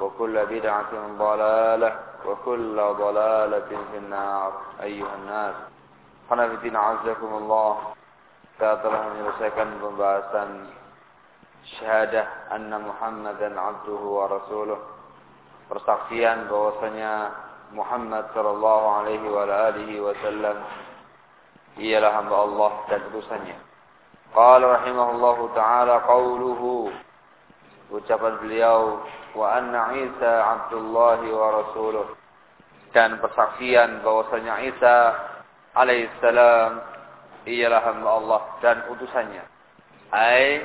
وكل بدعة ضلالة وكل ضلالة في النار. أيها الناس أنا في الدين عزكم الله. فأطره من رسكن بمباسا شهادة أن محمدا عبده ورسوله. فرسقيا بوصنيا محمد صلى الله عليه وآله وسلم. هي لهم الله تدرسني. قال رحمه الله تعالى قوله Ucapan beliau Wa anna Isa abdullahi wa rasuluh Dan persaksian bahwasanya Isa alaihissalam ialah hamba Allah dan utusannya. Ai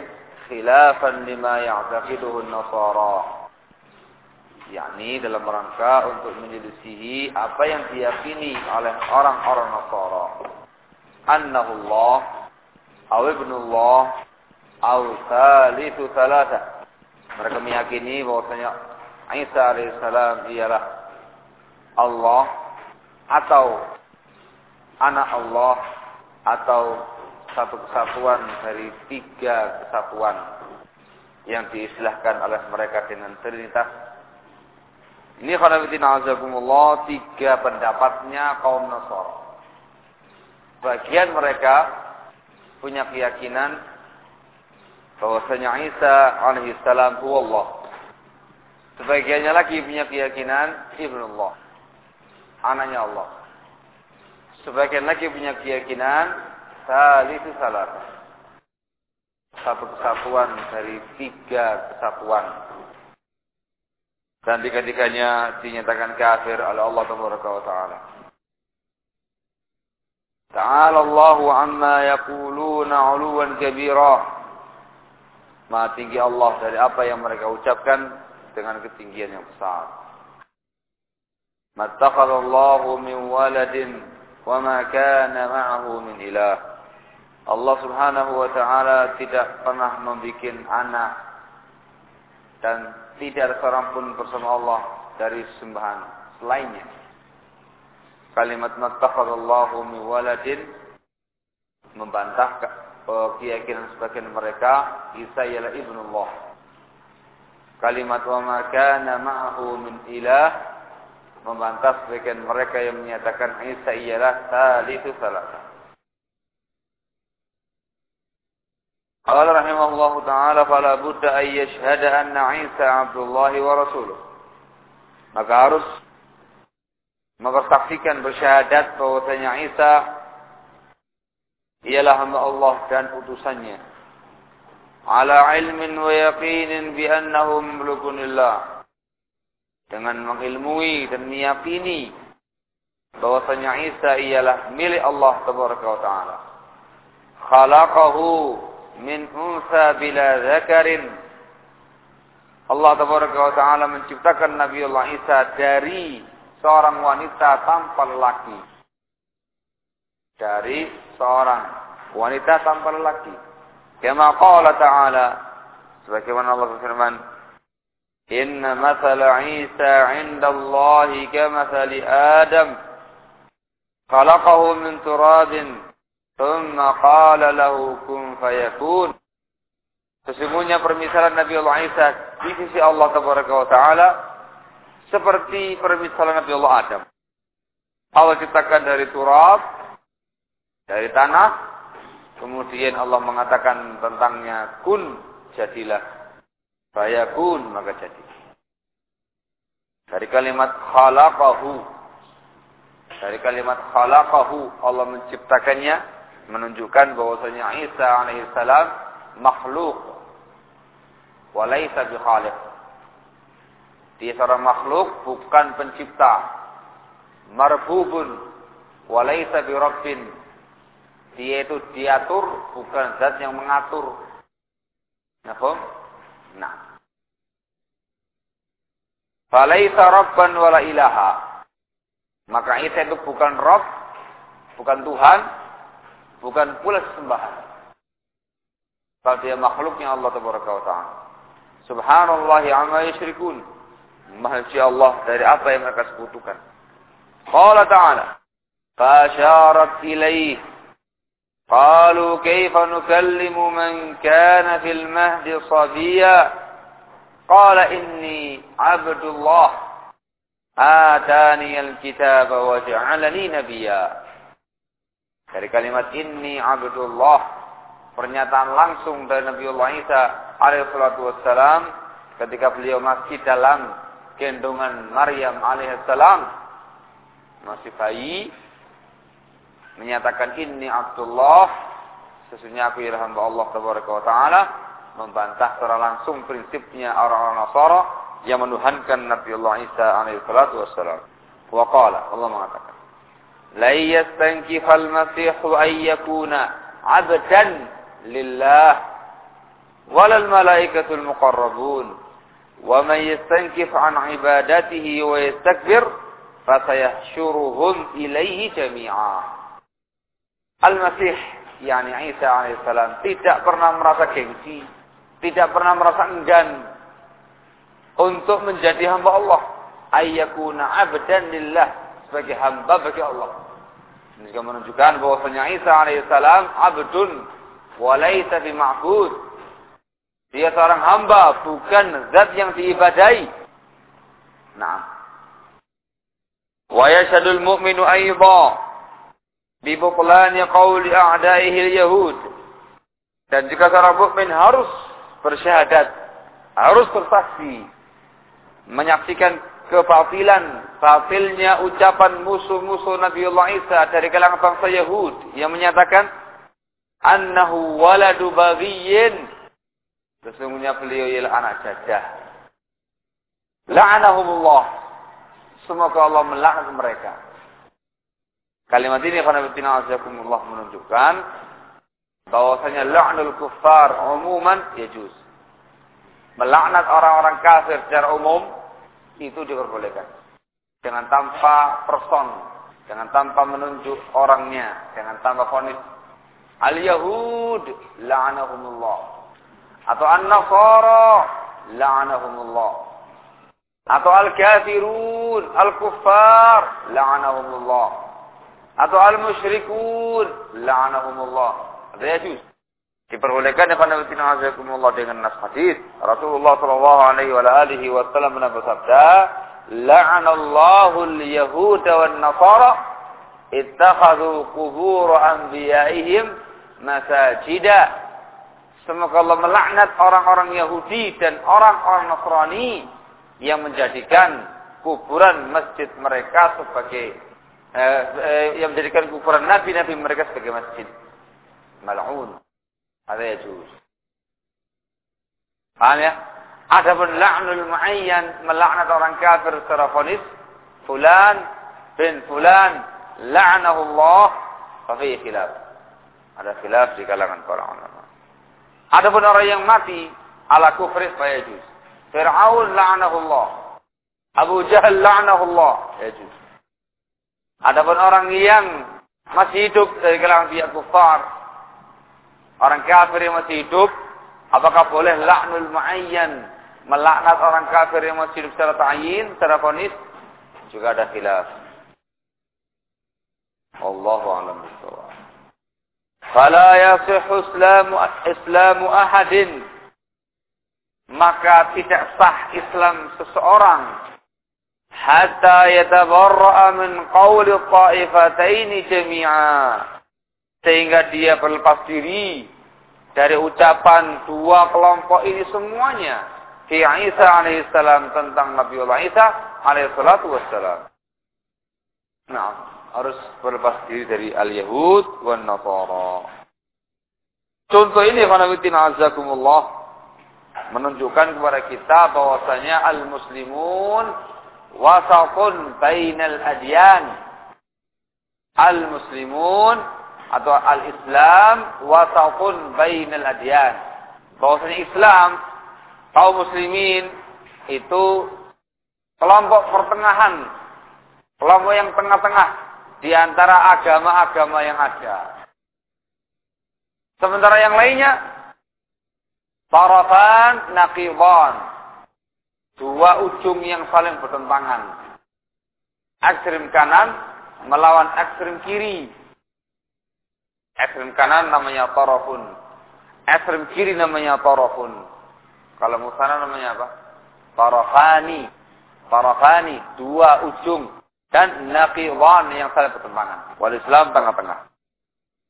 khilafan lima ya'taqiduhu an-nasara. yakni dalam rangka untuk menyelisihi apa yang diyakini oleh orang-orang Nasara. Annahu Allah aw ibnullah aw thalithu thalatha. Mereka meyakini bahwasanya Isa alaihissalam ialah Allah atau anak Allah atau satu kesatuan dari tiga kesatuan yang diistilahkan oleh mereka dengan Trinitas. Ini khonafidina azakumullah tiga pendapatnya kaum Nasara. Bagian mereka punya keyakinan bahwasanya Isa alaihissalam Allah. Sebagiannya lagi punya keyakinan Ibnullah. Anaknya Allah. Sebagian lagi punya keyakinan salisu salat. Satu kesatuan dari tiga kesatuan. Dan tiga-tiganya dinyatakan kafir oleh Allah Taala. Ta'ala Allahu amma yaquluna 'uluwan kabira. Maha tinggi Allah dari apa yang mereka ucapkan dengan ketinggian yang besar. Mattakhadallahu min waladin wa ma kana ma'ahu min ilah. Allah Subhanahu wa taala tidak pernah membuat anak dan tidak ada seorang pun bersama Allah dari sembahan selainnya. Kalimat mattakhadallahu min waladin membantah keyakinan sebagian mereka Isa ialah ibnullah. Kalimat wa ma kana ma'ahu min ilah membantah sebagian mereka yang menyatakan Isa ialah salisu salasa. Qala rahimahullah taala fala budda ay yashhada anna Isa Abdullah wa rasuluh. Maka harus mempersaksikan bersyahadat bahwasanya Isa ialah hamba Allah dan utusannya. Ala ilmin wa yaqinin bi annahu dengan mengilmui dan meyakini bahwasanya Isa ialah milik Allah tabaraka wa taala. Khalaqahu min unsa bila zakarin. Allah Taala menciptakan Nabi Allah Isa dari seorang wanita tanpa lelaki. Dari seorang wanita tanpa lelaki. Kama qala ta'ala sebagaimana Allah berfirman Inna mathala Isa 'inda Allah kamathali Adam khalaqahu min turabin thumma qala lahu kun fayakun Sesungguhnya permisalan Nabi Allah Isa di sisi Allah Taala seperti permisalan Nabi Allah Adam. Allah ciptakan dari turab, dari tanah, kemudian Allah mengatakan tentangnya kun jadilah Fayakun maka jadi. Dari kalimat khalaqahu. Dari kalimat khalaqahu Allah menciptakannya menunjukkan bahwasanya Isa alaihissalam makhluk walaysa bikhaliq. Dia seorang makhluk bukan pencipta. Marbubun walaysa birabbin. Dia itu diatur bukan zat yang mengatur. Nahum? Nah. Falaisa rabban wala ilaha. Maka Isa itu bukan Rob, bukan Tuhan, bukan pula sembahan. Kalau dia makhluknya Allah Taala. Subhanallah amma yusyrikun. Maha Allah dari apa yang mereka sekutukan. Qala ta'ala. Fasyarat ilaih. Qalu kaifa nukallimu man kana fil mahdi sabiya. Qala inni abdullah atani alkitab wa ja'alani nabiyya. Dari kalimat inni abdullah pernyataan langsung dari Nabiullah Isa alaihi salatu wassalam ketika beliau masih dalam gendongan Maryam alaihissalam masih bayi menyatakan inni Abdullah sesungguhnya aku ialah hamba Allah taala membantah secara langsung prinsipnya orang-orang Nasara yang menuhankan Nabi Allah Isa alaihi salatu wassalam. Wa qala, Allah mengatakan, "La yastankifa al-masih an yakuna 'abdan lillah al-muqarrabun wa man yastankif an ibadatihi wa yastakbir fasayahsyuruhum ilaihi jami'a." Al-Masih yakni Isa alaihissalam tidak pernah merasa gengsi tidak pernah merasa enggan untuk menjadi hamba Allah. Ayyakuna abdan lillah sebagai hamba bagi Allah. Ini juga menunjukkan bahwasanya Isa alaihissalam abdun walaysa bima'bud. Dia seorang hamba bukan zat yang diibadai. Nah wa yashadul mu'minu aidha bi butlani qawli a'daihi al-yahud dan jika seorang mukmin harus bersyahadat, harus bersaksi, menyaksikan kebatilan, batilnya ucapan musuh-musuh Nabiullah Isa dari kalangan bangsa Yahud yang menyatakan annahu waladu baghiyin. Sesungguhnya beliau ialah anak jajah. La'anahumullah. Semoga Allah melaknat mereka. Kalimat ini karena Allah menunjukkan bahwasanya la'nul kuffar umuman yajuz. Melaknat orang-orang kafir secara umum itu diperbolehkan. Dengan tanpa person, dengan tanpa menunjuk orangnya, dengan tanpa fonis. Al-Yahud la'anahumullah. Atau An-Nasara la'anahumullah. Atau Al-Kafirun, Al-Kuffar la'anahumullah. Atau Al-Musyrikun la'anahumullah. Ada yajuz. Diperbolehkan ya Nabi Azzaikumullah dengan nas hadis. Rasulullah sallallahu alaihi wa alihi wasallam bersabda, "La'anallahu al-yahud wan nasara ittakhadhu qubur anbiya'ihim masajida." Semoga Allah melaknat orang-orang Yahudi dan orang-orang Nasrani yang menjadikan kuburan masjid mereka sebagai eh, eh, yang menjadikan kuburan nabi-nabi mereka sebagai masjid mal'un. Ada yajuz. Paham ya? Ada pun la'nul mu'ayyan melaknat orang kafir secara fonis. Fulan bin fulan la'nahu Allah. Fafi khilaf. Ada khilaf di kalangan para ulama. Adapun orang yang mati ala kufri fayajuz. Fir'aun la'anahullah. Abu Jahal la'anahullah. Yajuz. Adapun orang yang masih hidup dari kalangan pihak kufar, orang kafir yang masih hidup, apakah boleh la'nul mu'ayyan, melaknat orang kafir yang masih hidup secara ta'yin, secara fonis? Juga ada khilaf. Allahu a'lam bishawab. Fala yasihu islamu islamu ahadin maka tidak sah Islam seseorang hatta yatabarra'a min qawli ta'ifataini jami'a sehingga dia berlepas diri dari ucapan dua kelompok ini semuanya fi Isa alaihissalam tentang Nabi Allah Isa alaihissalatu wassalam. Nah, harus berlepas diri dari al-Yahud wan Nasara. Contoh ini khanawitin azakumullah menunjukkan kepada kita bahwasanya al-muslimun wasatun bainal adyan. Al-muslimun atau al-islam wasatun bainal adyan. Bahwasanya Islam kaum muslimin itu kelompok pertengahan, kelompok yang tengah-tengah di antara agama-agama yang ada. Sementara yang lainnya Tarafan naqidan. Dua ujung yang saling bertentangan. Ekstrim kanan melawan ekstrim kiri. Ekstrim kanan namanya tarafun. Ekstrim kiri namanya tarafun. Kalau musana namanya apa? Tarafani. Tarafani. Dua ujung. Dan naqidan yang saling bertentangan. Wal Islam tengah-tengah.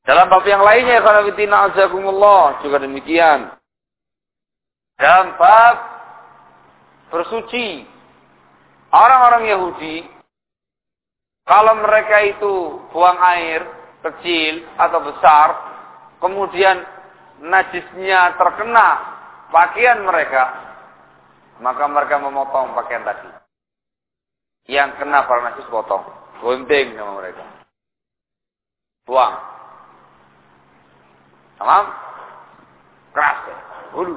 Dalam bab yang lainnya, kalau azakumullah, juga demikian. Dalam bab bersuci, orang-orang Yahudi, kalau mereka itu buang air kecil atau besar, kemudian najisnya terkena pakaian mereka, maka mereka memotong pakaian tadi. Yang kena para najis potong. Gunting sama mereka. Buang. Tamam? Keras ya. Hulu.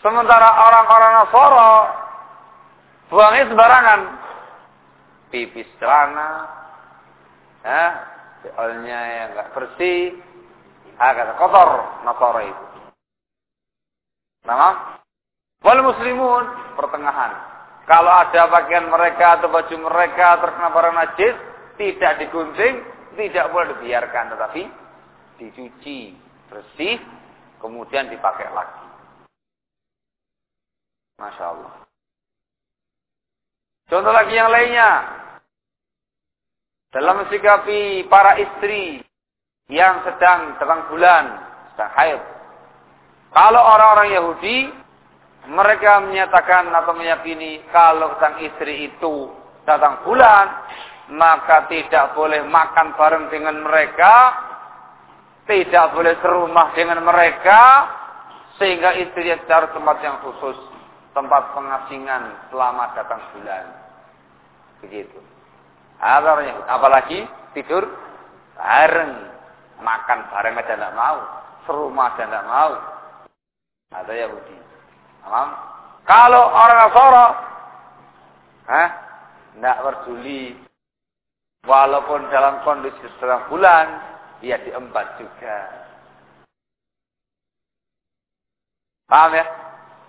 Sementara orang-orang Nasara buangnya sembarangan. Pipis celana, ya, soalnya yang enggak bersih, agak kotor Nasara itu. Nama? Wal muslimun pertengahan. Kalau ada pakaian mereka atau baju mereka terkena barang najis, tidak digunting, tidak boleh dibiarkan, tetapi dicuci bersih kemudian dipakai lagi. Masya Allah. Contoh lagi yang lainnya. Dalam mensikapi para istri yang sedang terang bulan, sedang haid. Kalau orang-orang Yahudi, mereka menyatakan atau meyakini kalau sang istri itu datang bulan, maka tidak boleh makan bareng dengan mereka, tidak boleh serumah dengan mereka sehingga istrinya cari tempat yang khusus, tempat pengasingan selama datang bulan. Begitu. Apalagi tidur bareng, makan bareng aja tidak mau, serumah aja tidak mau. Ada Yahudi. Paham? Kalau orang Nasara, Hah? Tidak peduli. Walaupun dalam kondisi sedang bulan, ya diempat juga. Paham ya?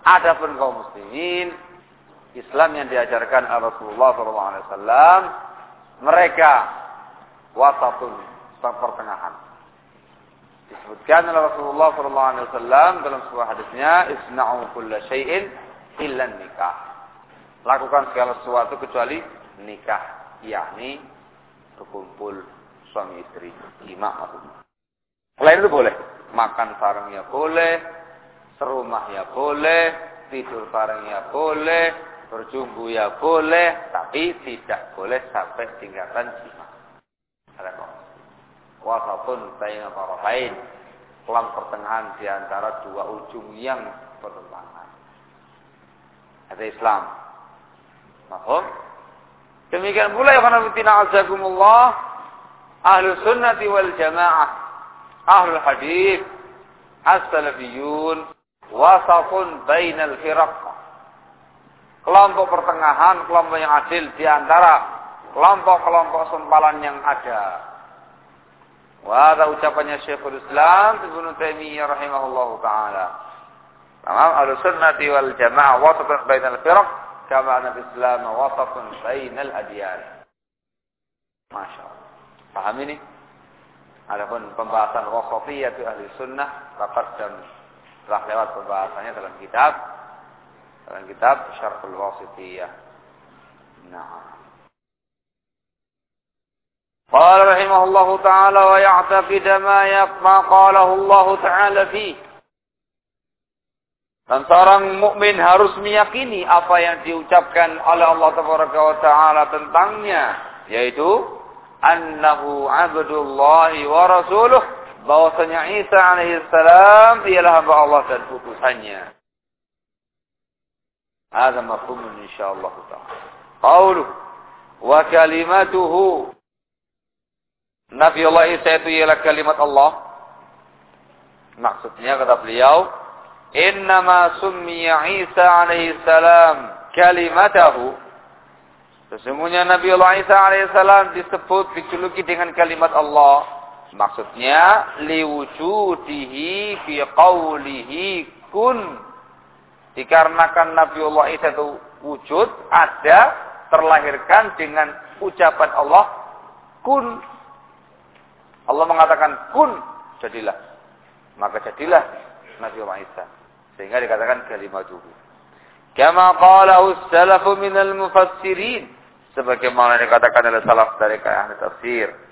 Adapun kaum muslimin, Islam yang diajarkan oleh Rasulullah SAW, mereka wasatun pertengahan. Disebutkan oleh Rasulullah SAW dalam sebuah hadisnya, Isna'u kulla syai'in illa nikah. Lakukan segala sesuatu kecuali nikah, yakni berkumpul suami istri. Lima maksudnya. Selain itu boleh. Makan barengnya boleh. Serumah ya boleh. Tidur barengnya boleh. Berjumbu ya boleh. Tapi tidak boleh sampai tingkatan jima. Wasatun bayna tarafain. Kelam pertengahan di antara dua ujung yang bertentangan. Ada Islam. Mahum. Demikian pula ya karena azakumullah ahlu sunnati wal jamaah, ahlu hadis, as-salafiyun wasafun bainal firaq. Kelompok pertengahan, kelompok yang adil di antara kelompok-kelompok sempalan yang ada. Wah, ucapannya Syekhul Islam Ibnu Taimiyah rahimahullahu taala. Tamam, al-sunnati wal jamaah wasatun bainal firaq kama anna Islam wasatun bainal adyan. Masya Allah. Paham ini? Adapun pembahasan wasatiyah ahli sunnah, rapat dan telah lewat pembahasannya dalam kitab dalam kitab Syarhul Wasitiyah. Nah. قال رحمه الله تعالى ويعتقد ما ما قاله الله تعالى فيه dan seorang mukmin harus meyakini apa yang diucapkan oleh Allah Taala tentangnya yaitu annahu abdullahi wa rasuluh bahwasanya Isa alaihi salam ialah hamba Allah dan utusannya. Ada mafhum insyaallah taala. Qauluh wa kalimatuhu Nabi Allah Isa itu ialah kalimat Allah. Maksudnya kata beliau, "Innama summiya Isa alaihi salam kalimatahu" Sesungguhnya Nabi Allah Isa alaihissalam disebut dijuluki dengan kalimat Allah. Maksudnya liwujudihi fi qawlihi kun. Dikarenakan Nabi Allah Isa itu wujud, ada, terlahirkan dengan ucapan Allah kun. Allah mengatakan kun, jadilah. Maka jadilah Nabi Allah Isa. Sehingga dikatakan kalimat itu. Kama qalahu salafu minal mufassirin sebagaimana dikatakan oleh salaf dari ahli tafsir.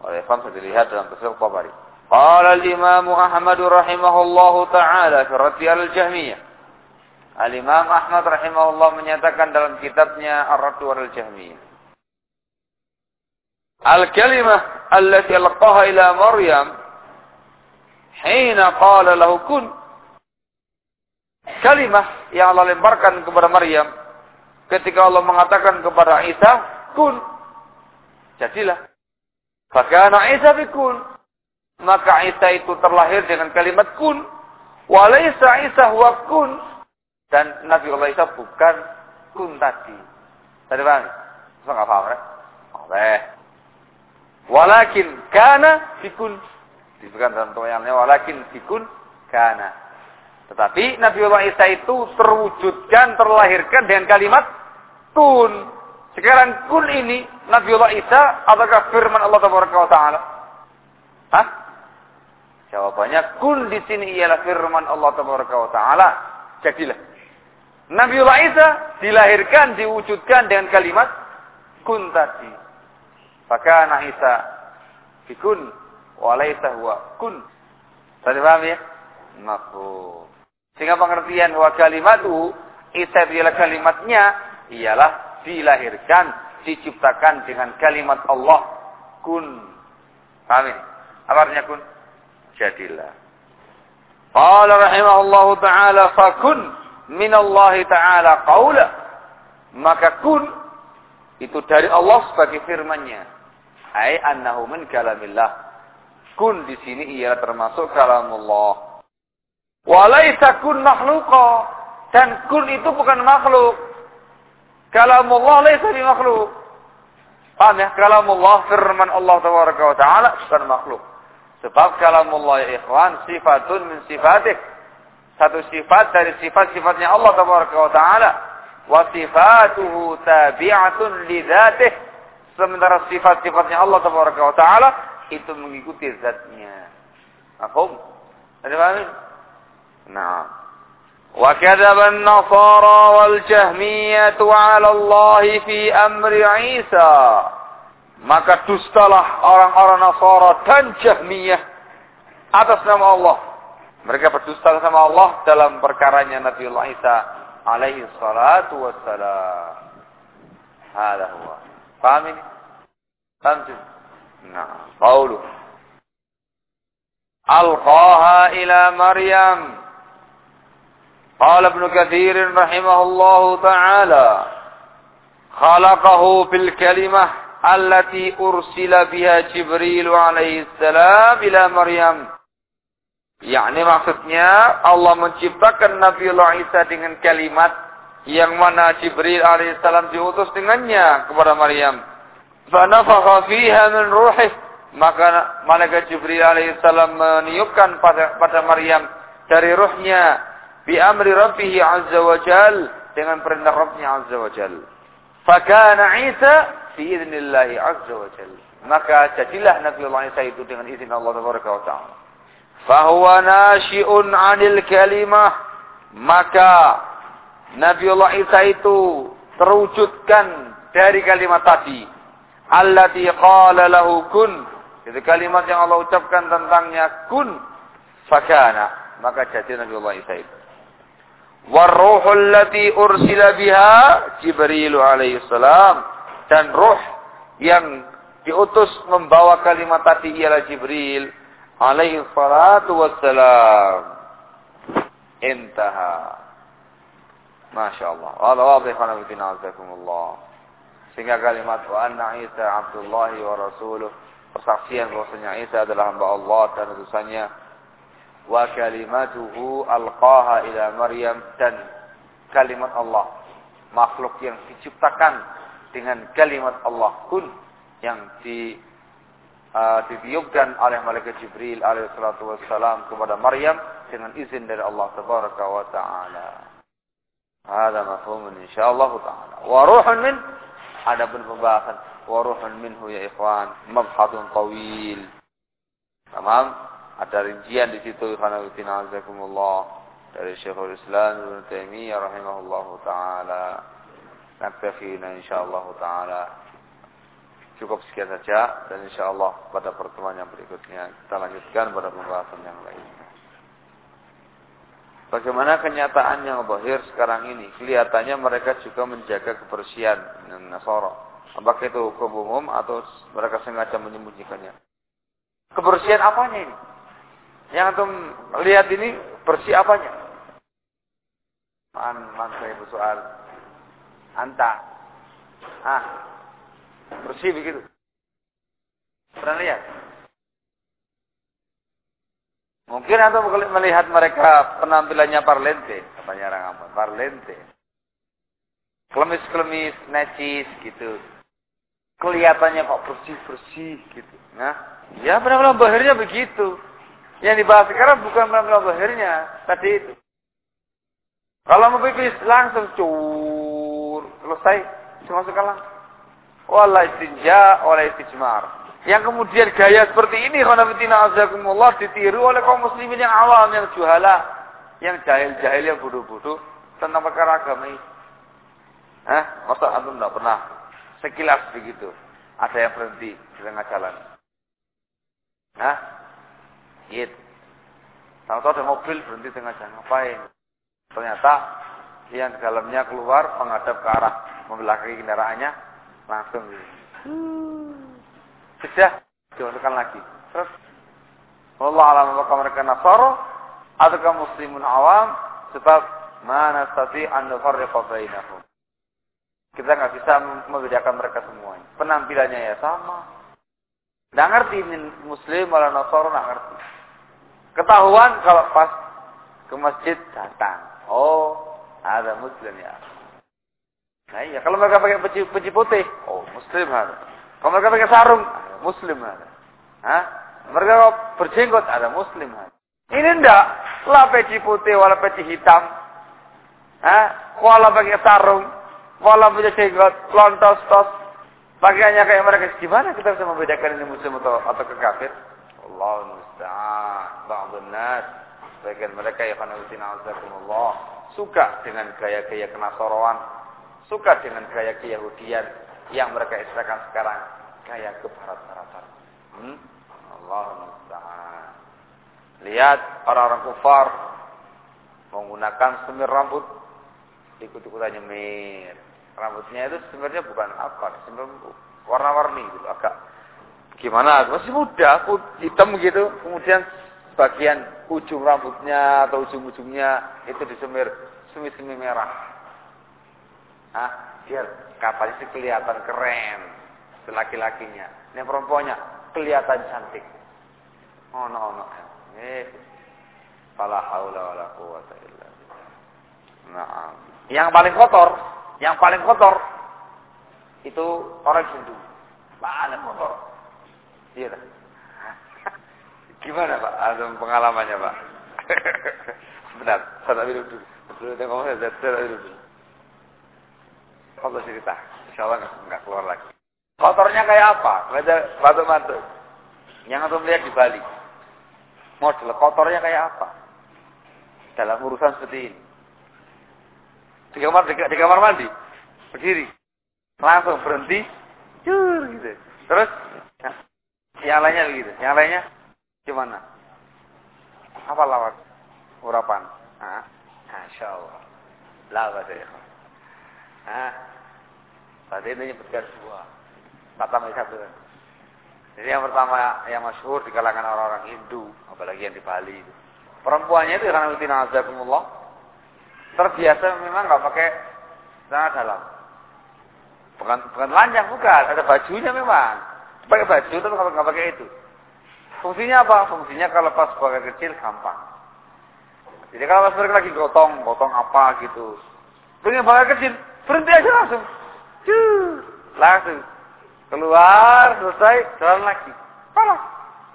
Oleh Imam sudah dilihat dalam tafsir Tabari. Qala al-Imam Ahmad rahimahullahu taala fi Raddi al-Jahmiyah. Al-Imam Ahmad rahimahullah menyatakan dalam kitabnya Ar-Raddu al-Jahmiyah. Al-kalimah allati alqaha ila Maryam hina qala lahu kun Kalimah yang Allah lemparkan kepada Maryam ketika Allah mengatakan kepada Isa, kun. Jadilah. Fakana Isa bikun. Maka Isa itu terlahir dengan kalimat kun. Walaysa Isa huwa kun. Dan Nabi Allah Isa bukan kun tadi. Tadi bang, Saya nggak paham, ya? Oke. Walakin kana bikun. Disebutkan dalam tulisannya walakin bikun kana. Tetapi Nabi Allah Isa itu terwujudkan, terlahirkan dengan kalimat kun. Sekarang kun ini Nabiullah Isa apakah firman Allah Taala? Hah? Jawabannya kun di sini ialah firman Allah Taala. Jadilah. Nabiullah Isa dilahirkan, diwujudkan dengan kalimat kun tadi. Maka anak Isa bikun walaisa huwa kun. Tadi paham ya? Mafhum. Sehingga pengertian wa kalimatu Isa ialah kalimatnya ialah dilahirkan, diciptakan dengan kalimat Allah kun. Paham ini? Apa artinya kun? Jadilah. Qala rahimahullahu ta'ala fakun Allah ta'ala qawla. Maka kun itu dari Allah sebagai firman-Nya. Ai annahu min kalamillah. Kun di sini ialah termasuk kalamullah. Walaysa kun makhluqa. Dan kun itu bukan makhluk. Kalamullah laisa bi makhluk. Paham ya? Kalamullah firman Allah tabaraka wa taala bukan makhluk. Sebab kalamullah ya ikhwan sifatun min sifatih. Satu sifat dari sifat-sifatnya Allah tabaraka wa taala. Wa sifatuhu tabi'atun li dzatih. Sementara sifat-sifatnya Allah tabaraka wa taala itu mengikuti zatnya. Mafhum? Ada paham? Nah. وكذب النصارى والجهمية على الله في أمر عيسى maka dustalah orang-orang Nasara dan Jahmiyah atas nama Allah. Mereka berdusta sama Allah dalam perkaranya Nabi Allah Isa alaihi salatu wassalam. Hada huwa. Paham ini? Paham Nah, qaulu. Alqaha ila Maryam قال ابن كثير رحمه الله تعالى خلقه بالكلمة التي أرسل بها جبريل عليه السلام إلى مريم Yakni maksudnya Allah menciptakan Nabiullah Isa dengan kalimat yang mana Jibril alaihissalam diutus dengannya kepada Maryam. Fanafakha fiha min ruhih. Maka malaikat Jibril alaihissalam meniupkan pada, pada Maryam dari ruhnya bi amri rabbih azza wa jal dengan perintah Rabbnya azza wa jal. Fakana Isa fi idznillah azza wa jal. Maka jadilah Nabi Allah Isa itu dengan izin Allah Taala. Fahuwa nasyi'un 'anil kalimah. Maka Nabiullah Isa itu terwujudkan dari kalimat tadi. Allati qala lahu kun. Itu kalimat yang Allah ucapkan tentangnya kun. Fakana. Maka jadi Nabiullah Isa itu. Warruhul lati ursila biha Jibril alaihi salam. Dan ruh yang diutus membawa kalimat tadi ialah Jibril alaihi salatu wassalam. Intaha. Masya Allah. Wala wadih wa nabidina azakumullah. Sehingga kalimat wa anna Isa abdullahi wa rasuluh. Persaksian bahwasanya Isa adalah hamba Allah dan utusannya. wa kalimatuhu alqaha ila Maryam dan kalimat Allah makhluk yang diciptakan dengan kalimat Allah kun yang di uh, ditiupkan oleh malaikat Jibril alaihissalatu wassalam kepada Maryam dengan izin dari Allah tabaraka wa taala. Hada mafhum insyaallah taala. Wa ruhun min ada pun pembahasan wa ruhun minhu ya ikhwan mabhadun tawil. Tamam? Ada rincian di situ ikhwan fillah azakumullah dari Syekhul Islam Ibnu Taimiyah rahimahullah taala nakfina insyaallah taala cukup sekian saja dan insyaallah pada pertemuan yang berikutnya kita lanjutkan pada pembahasan yang lainnya Bagaimana kenyataan yang bahir sekarang ini? Kelihatannya mereka juga menjaga kebersihan Nasara. Apakah itu hukum umum atau mereka sengaja menyembunyikannya? Kebersihan apanya ini? Yang antum lihat ini bersih apanya? Man, man saya soal. Anta. Ah. Bersih begitu. Pernah lihat? Mungkin atau melihat mereka penampilannya parlente, katanya orang Ambon, parlente. Klemis-klemis, necis gitu. Kelihatannya kok bersih-bersih gitu. Nah, ya penampilan bahirnya begitu. Yang dibahas sekarang bukan penampilan bahirnya, tadi itu. Kalau mau pipis langsung cur, selesai, cuma sekarang. Wala istinja, wala istijmar. Yang kemudian gaya seperti ini khanafitina azakumullah ditiru oleh kaum muslimin yang awam, yang juhala, yang jahil-jahil, yang bodoh-bodoh tentang perkara agama ini. Hah? Masa antum tidak pernah sekilas begitu. Ada yang berhenti di tengah jalan. Hah? Gitu. Tahu-tahu ada mobil berhenti tengah jalan. Ngapain? Ternyata yang di dalamnya keluar menghadap ke arah membelakangi kendaraannya langsung gitu. Sudah dimasukkan lagi. Terus Allah alam apakah mereka Nasara ataukah muslimun awam sebab mana tadi an nufarriqa bainahum. Kita nggak bisa membedakan mereka semuanya. Penampilannya ya sama. Nggak ngerti ini muslim malah Nasara nggak ngerti. Ketahuan kalau pas ke masjid datang. Oh, ada muslim ya. Nah iya, kalau mereka pakai peci, peci putih, oh muslim ada. Kalau mereka pakai sarung, muslim ada. Hah? Mereka berjenggot ada muslim ada. Ini ndak, lah peci putih wala peci hitam. Hah? Wala pakai sarung, wala punya jenggot, lontos tos. Pakaiannya kayak mereka gimana kita bisa membedakan ini muslim atau atau ke kafir? Allah musta'an. Ba'dun nas sebagian mereka ya khanawitina azakumullah suka dengan gaya-gaya kenasoroan, suka dengan gaya keyahudian yang mereka istilahkan sekarang gaya kebarat-baratan. Hmm? Allah musta'an. Lihat orang-orang kufar menggunakan semir rambut ikut-ikutan nyemir. Rambutnya itu sebenarnya bukan apa, semir warna-warni gitu, agak gimana? Masih muda, hitam gitu, kemudian bagian ujung rambutnya atau ujung-ujungnya itu disemir semi-semi merah. Ah, biar katanya sih kelihatan keren laki-lakinya. Ini perempuannya kelihatan cantik. Oh no no. Eh, Fala haula wala quwwata illa billah. Nah, yang paling kotor, yang paling kotor itu orang Hindu. Paling kotor. Iya tak? Gimana Pak? Ada pengalamannya Pak? Benar, saya tak dulu. Sebelum tengok saya, saya tak dulu. Allah cerita. Insya Allah nggak keluar lagi. Kotornya kayak apa? Baca batu-batu. Yang aku melihat di Bali. Model kotornya kayak apa? Dalam urusan seperti ini. Di kamar, di, di kamar mandi. Berdiri. Langsung berhenti. Cur gitu. Terus. Ya, yang lainnya begitu. Yang lainnya gimana? Apa lawan? Urapan. Ah, Masya Allah. Lawat ya. Ah, Tadi ini menyebutkan dua. Kata satu. Jadi yang pertama yang masyhur di kalangan orang-orang Hindu, apalagi yang di Bali itu. Perempuannya itu karena utina azakumullah terbiasa memang nggak pakai celana dalam. Bukan bukan telanjang bukan, ada bajunya memang. Pakai baju tapi nggak pakai itu. Fungsinya apa? Fungsinya kalau pas pakai kecil gampang. Jadi kalau pas mereka lagi gotong, gotong apa gitu. Pengen pakai kecil, berhenti aja langsung. Cus, langsung keluar selesai jalan lagi. Apa?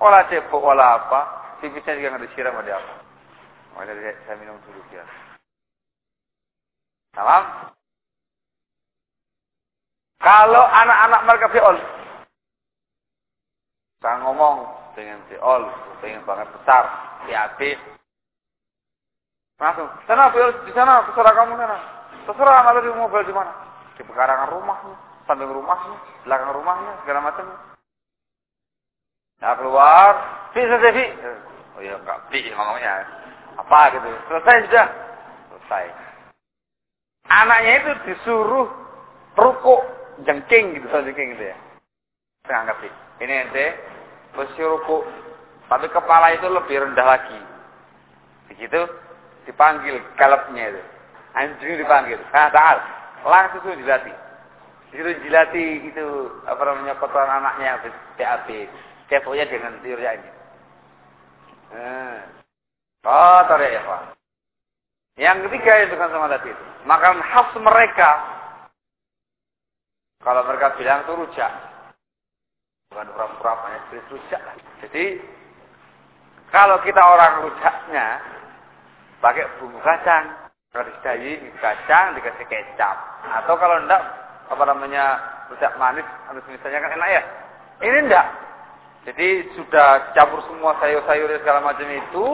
Olah cepok, olah apa? Tipisnya juga nggak disiram ada apa? Saya, saya minum dulu ya. Salam. Kalau anak-anak mereka fiol, saya ngomong dengan fiol, pengen banget besar, PAB. Langsung, sana fiol di sana, terserah kamu sana. Terserah kalau di mobil di mana di pekarangan rumahnya, samping rumahnya, belakang rumahnya, segala macam. Nah keluar, fi selesai Oh ya enggak fi ngomongnya. Apa gitu. Selesai sudah. Selesai. Anaknya itu disuruh rukuk jengking gitu, jengking gitu ya. Saya sih. Ini ente posisi rukuk, tapi kepala itu lebih rendah lagi. Begitu dipanggil kalapnya itu. Anjing dipanggil. Nah, taal langsung suruh jilati. Disuruh jilati itu apa namanya kotoran anaknya PAB. Keponya dengan tiurnya ini. Nah. Kotor ya Pak. Yang ketiga itu kan sama tadi itu. Makanan khas mereka. Kalau mereka bilang itu rujak. Bukan urap-urap, hanya jenis rujak. Jadi, kalau kita orang rujaknya, pakai bumbu kacang. Kalau disedayi, kacang, dikasih kecap. Atau kalau enggak, apa namanya, rujak manis, harus misalnya kan enak ya. Ini enggak. Jadi sudah campur semua sayur-sayur segala macam itu,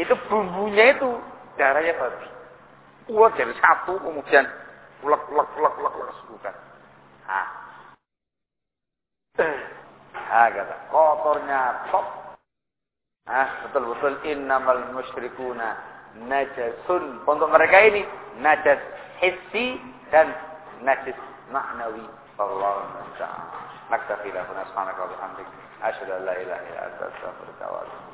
itu bumbunya itu darahnya babi. Keluar dari satu, kemudian ulek, ulek, ulek, ulek, ulek, bukan. Nah. Ah, kata, kotornya top. Ah, betul-betul innamal musyrikuna najasun. Untuk mereka ini najas hissi dan najis maknawi. Wallahu musta'an. Naktafi lahuna subhanaka wa bihamdik. Asyhadu an la ilaha illa anta astaghfiruka wa atubu